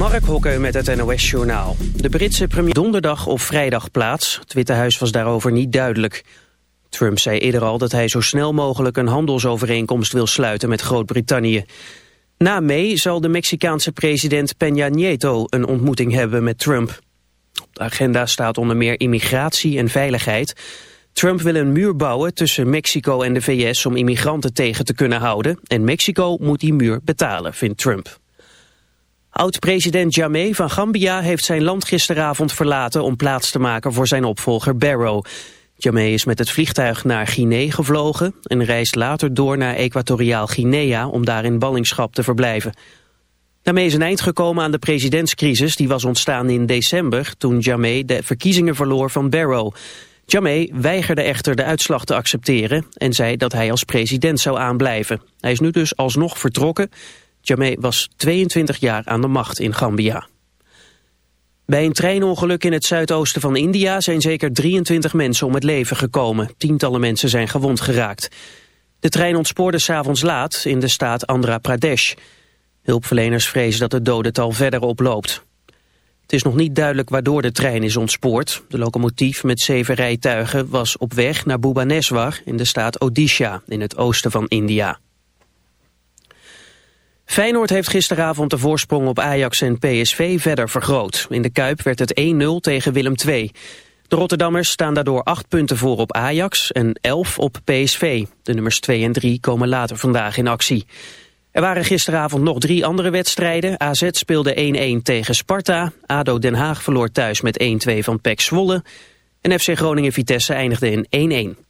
Mark Hokken met het NOS Journaal. De Britse premier donderdag of vrijdag plaats. Het Witte Huis was daarover niet duidelijk. Trump zei eerder al dat hij zo snel mogelijk een handelsovereenkomst wil sluiten met Groot-Brittannië. Na mei zal de Mexicaanse president Peña Nieto een ontmoeting hebben met Trump. Op de agenda staat onder meer immigratie en veiligheid. Trump wil een muur bouwen tussen Mexico en de VS om immigranten tegen te kunnen houden. En Mexico moet die muur betalen, vindt Trump. Oud-president Jammeh van Gambia heeft zijn land gisteravond verlaten om plaats te maken voor zijn opvolger Barrow. Jammeh is met het vliegtuig naar Guinea gevlogen en reist later door naar Equatoriaal Guinea om daar in ballingschap te verblijven. Daarmee is een eind gekomen aan de presidentscrisis die was ontstaan in december toen Jammeh de verkiezingen verloor van Barrow. Jammeh weigerde echter de uitslag te accepteren en zei dat hij als president zou aanblijven. Hij is nu dus alsnog vertrokken Jammeh was 22 jaar aan de macht in Gambia. Bij een treinongeluk in het zuidoosten van India zijn zeker 23 mensen om het leven gekomen. Tientallen mensen zijn gewond geraakt. De trein ontspoorde s'avonds laat in de staat Andhra Pradesh. Hulpverleners vrezen dat het dodental verder oploopt. Het is nog niet duidelijk waardoor de trein is ontspoord. De locomotief met zeven rijtuigen was op weg naar Bhubaneswar in de staat Odisha in het oosten van India. Feyenoord heeft gisteravond de voorsprong op Ajax en PSV verder vergroot. In de Kuip werd het 1-0 tegen Willem II. De Rotterdammers staan daardoor 8 punten voor op Ajax en 11 op PSV. De nummers 2 en 3 komen later vandaag in actie. Er waren gisteravond nog drie andere wedstrijden. AZ speelde 1-1 tegen Sparta. ADO Den Haag verloor thuis met 1-2 van PEC Zwolle. En FC Groningen-Vitesse eindigde in 1-1.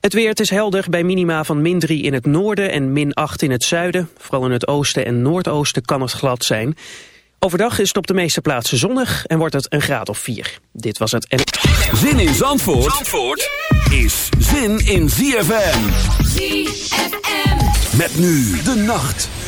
Het weer, het is helder bij minima van min 3 in het noorden en min 8 in het zuiden. Vooral in het oosten en noordoosten kan het glad zijn. Overdag is het op de meeste plaatsen zonnig en wordt het een graad of 4. Dit was het en... Zin in Zandvoort, Zandvoort is zin in ZFM. ZFM. Met nu de nacht.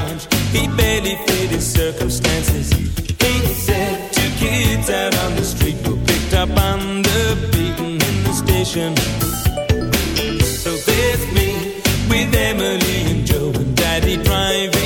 large he barely fit his circumstances. He said two kids out on the street were picked up on the beaten in the station. So there's me with Emily and Joe and Daddy driving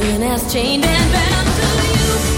And has chained and bound to you.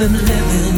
living, living.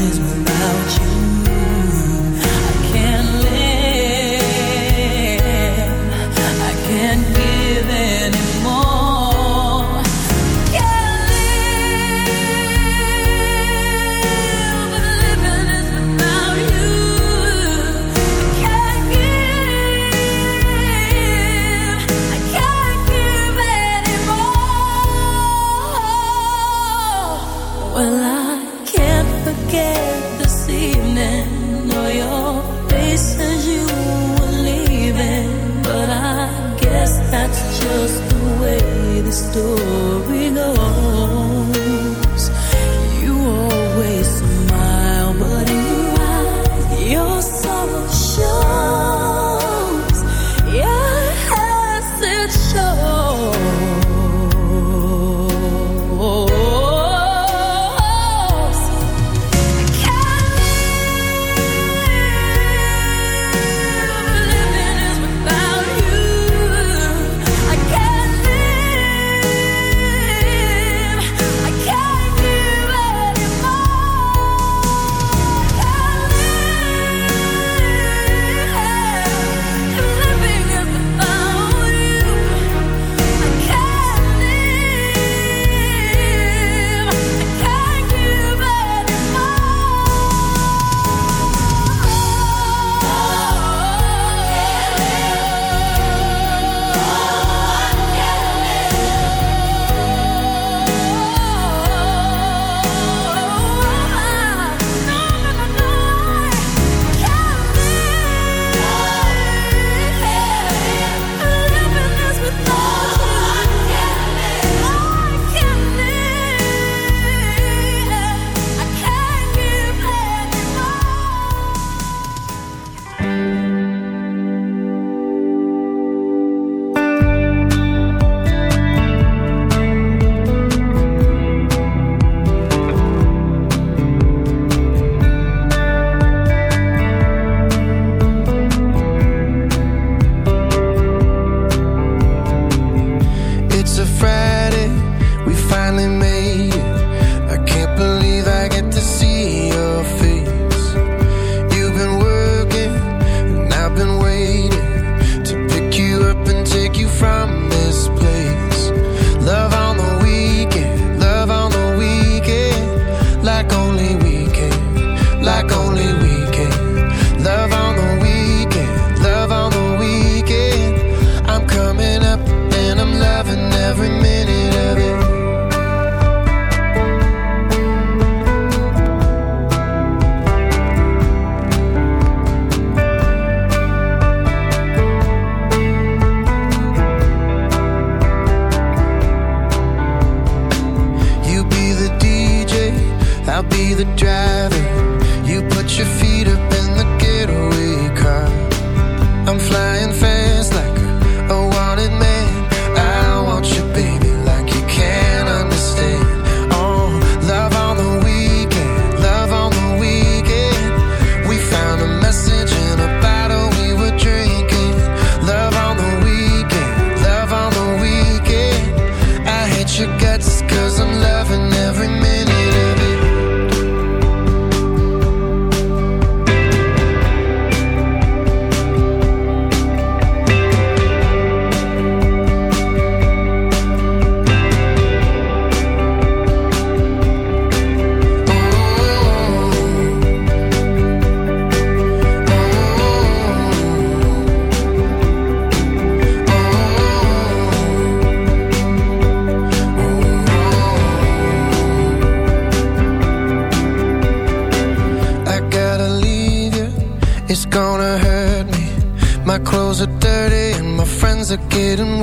getting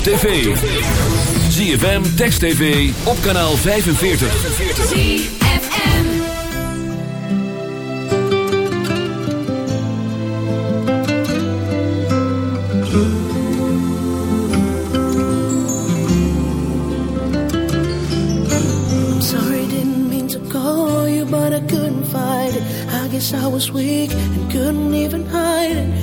op tv. ZFM, Text TV, op kanaal 45. ZFM sorry, didn't mean to call you, but I couldn't fight it. I guess I was weak and couldn't even hide it.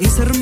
es hermoso.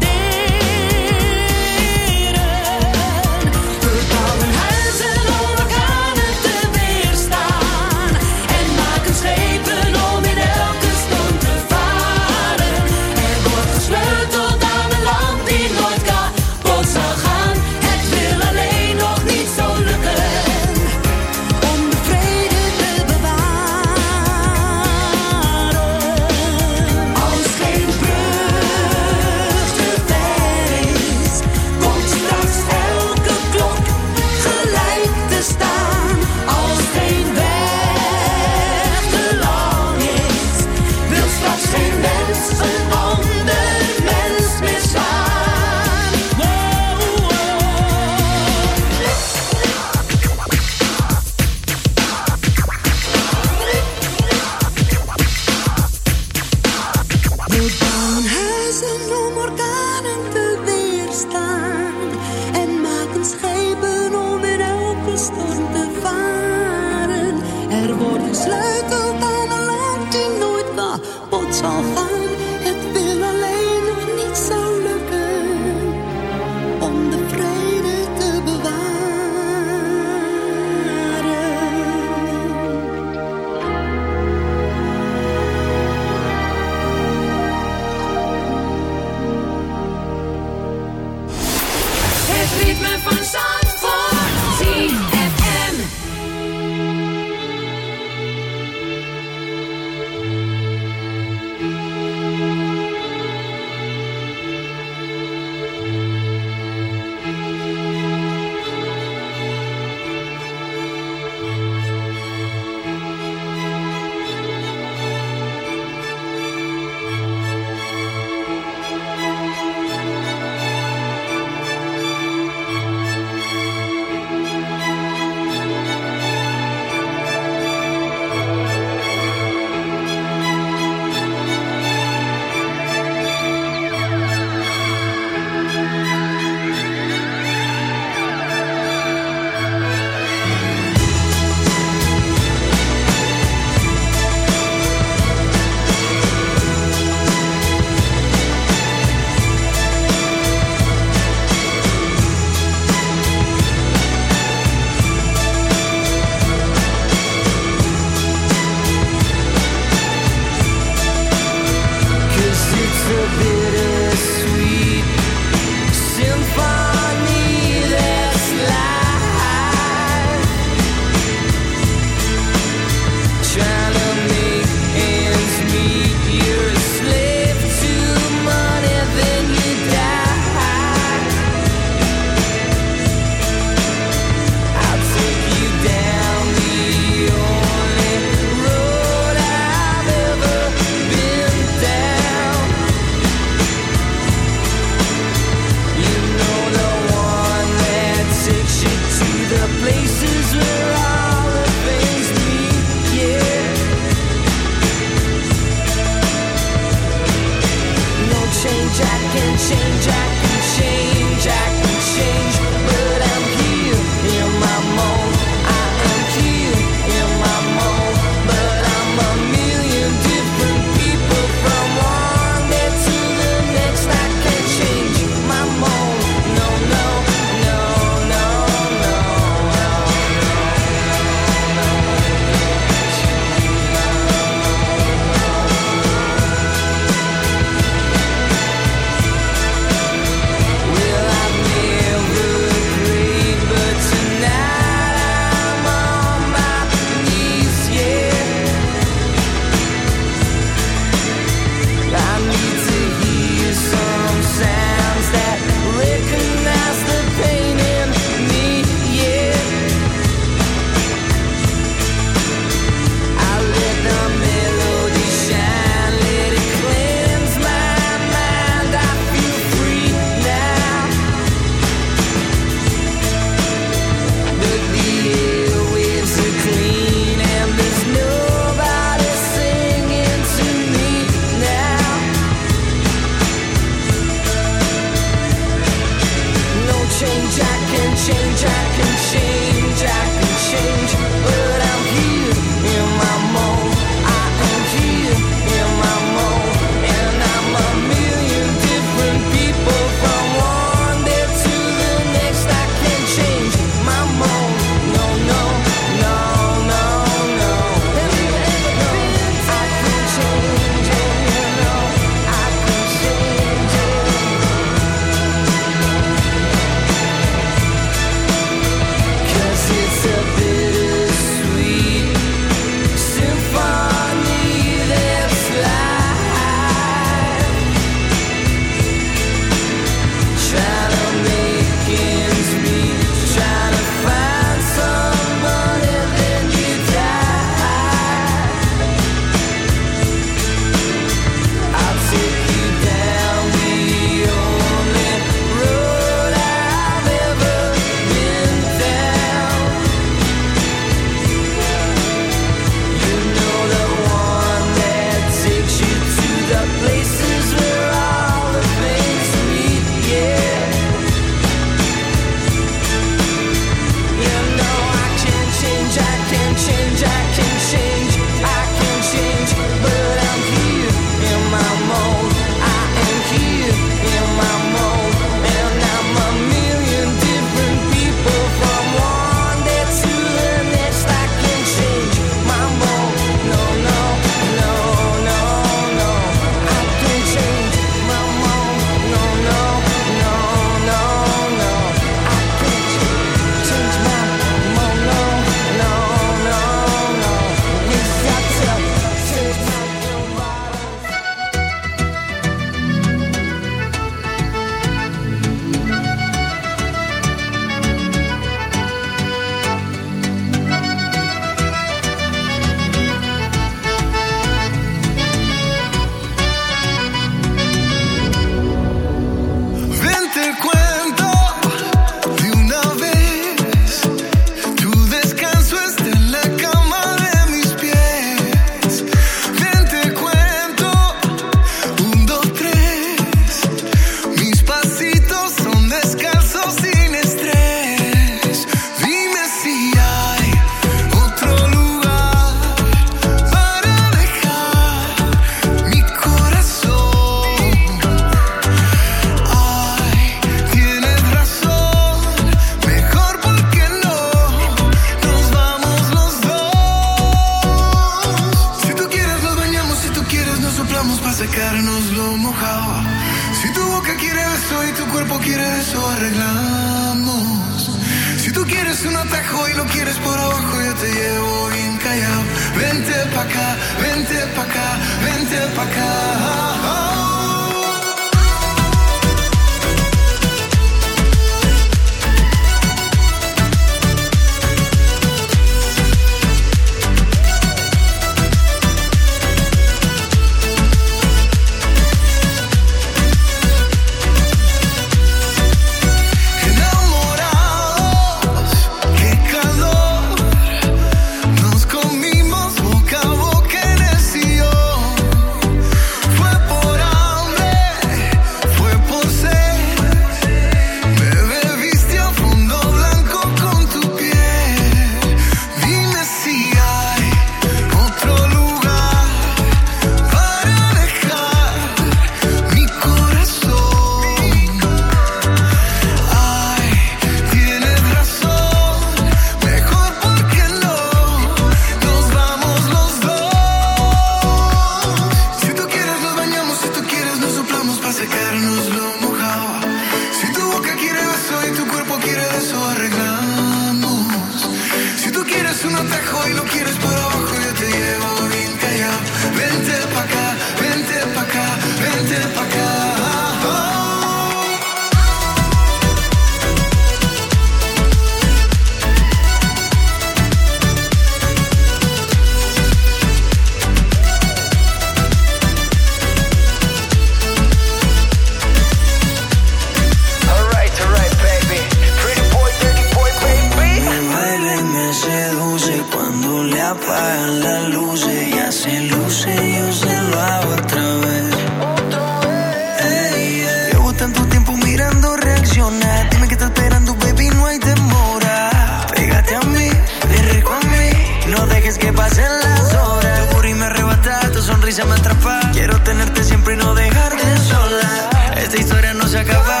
Historia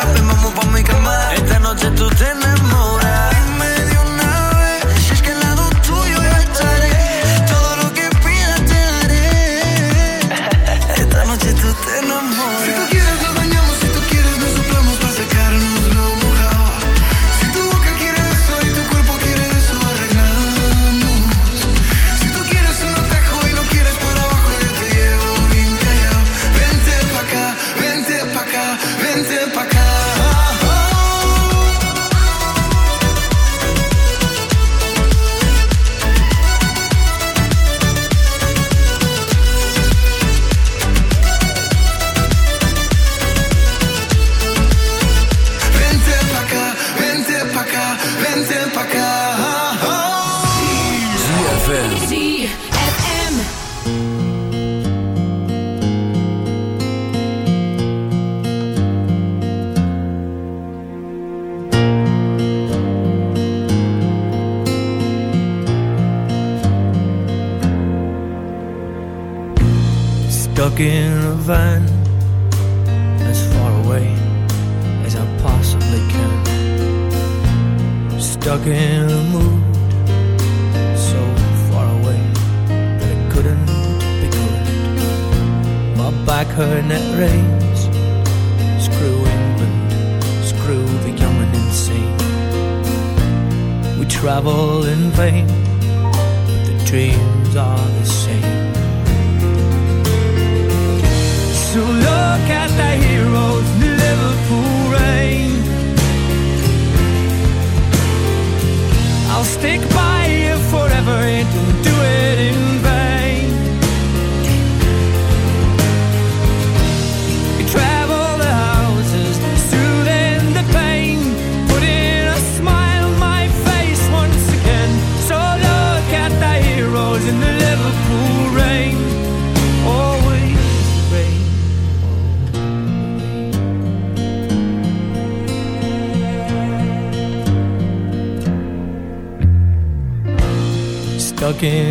Stuck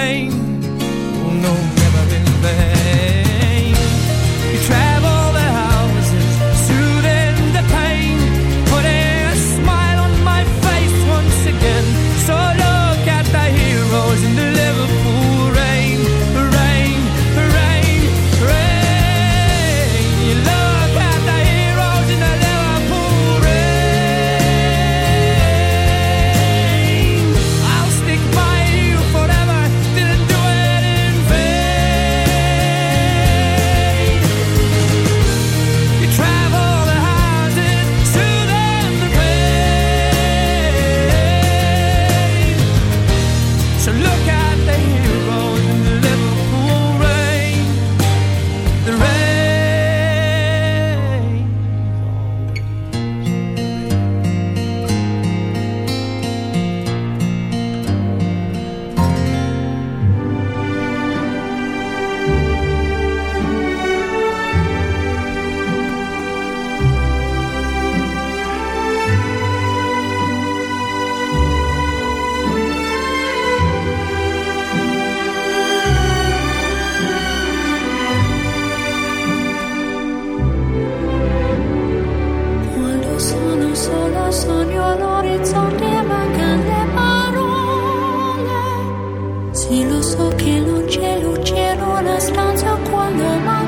Chi lo so che non c'è luce in una stanza quando mai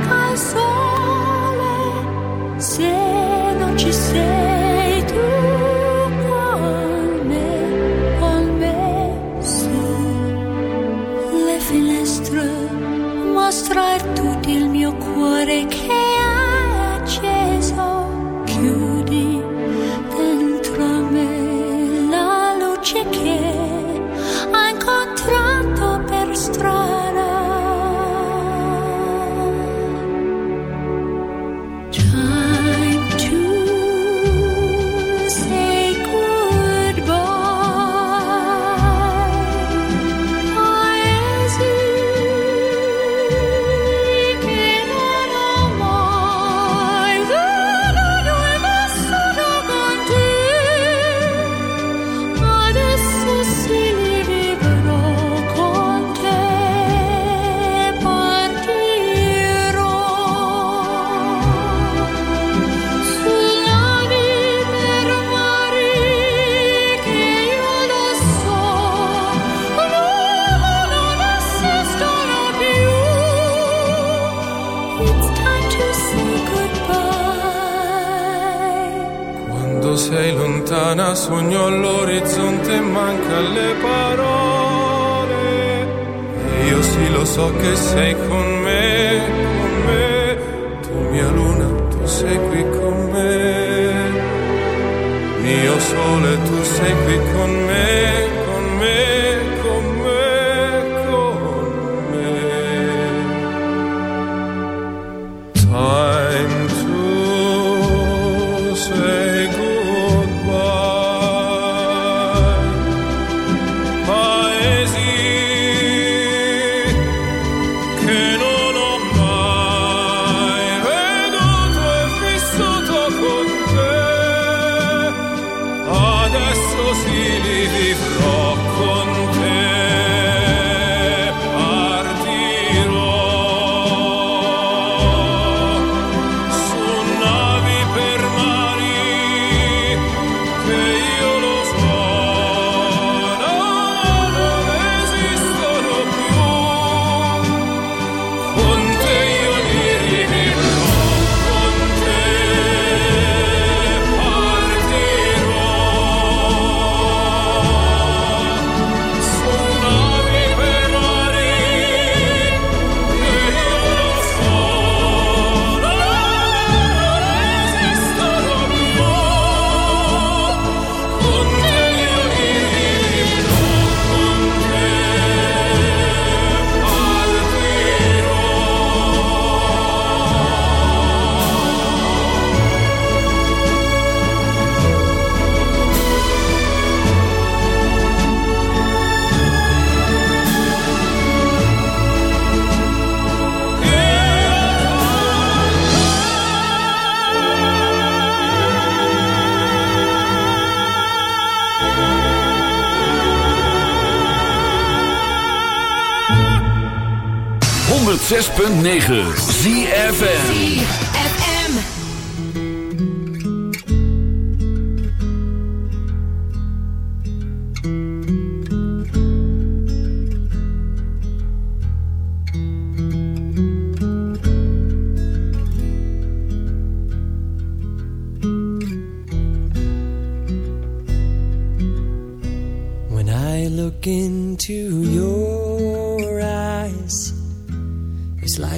6.9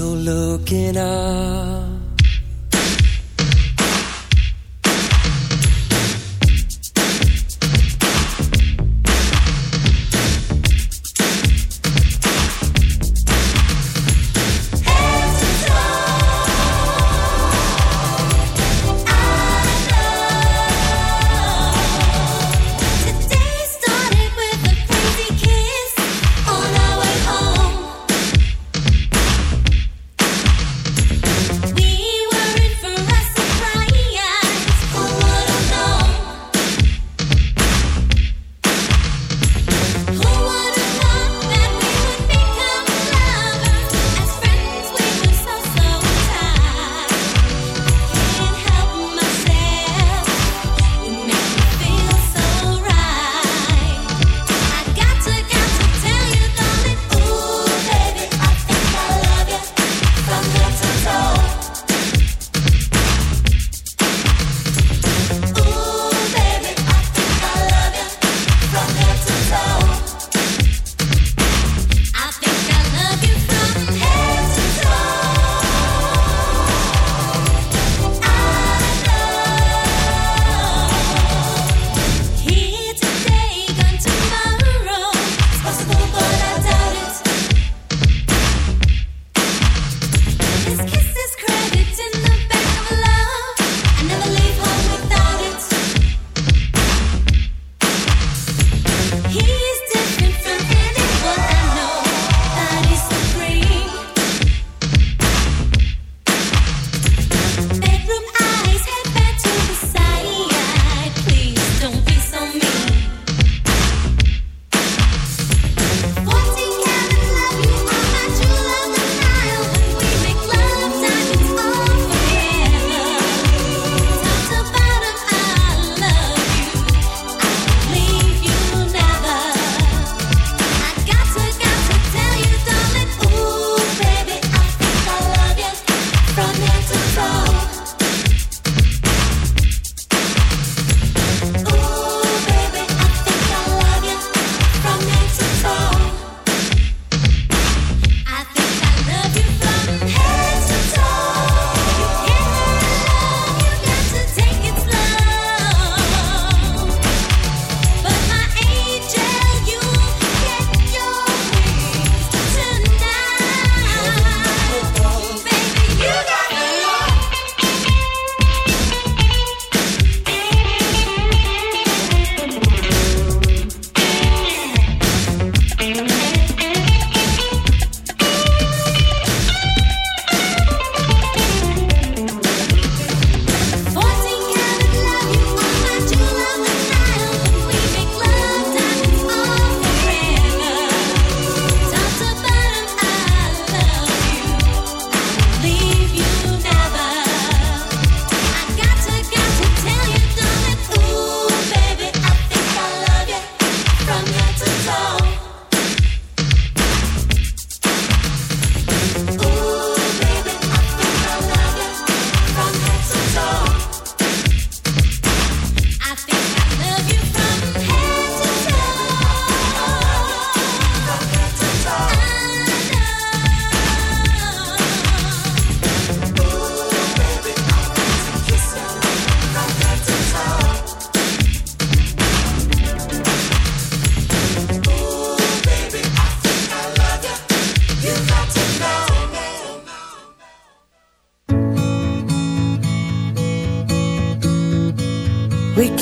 Still looking up.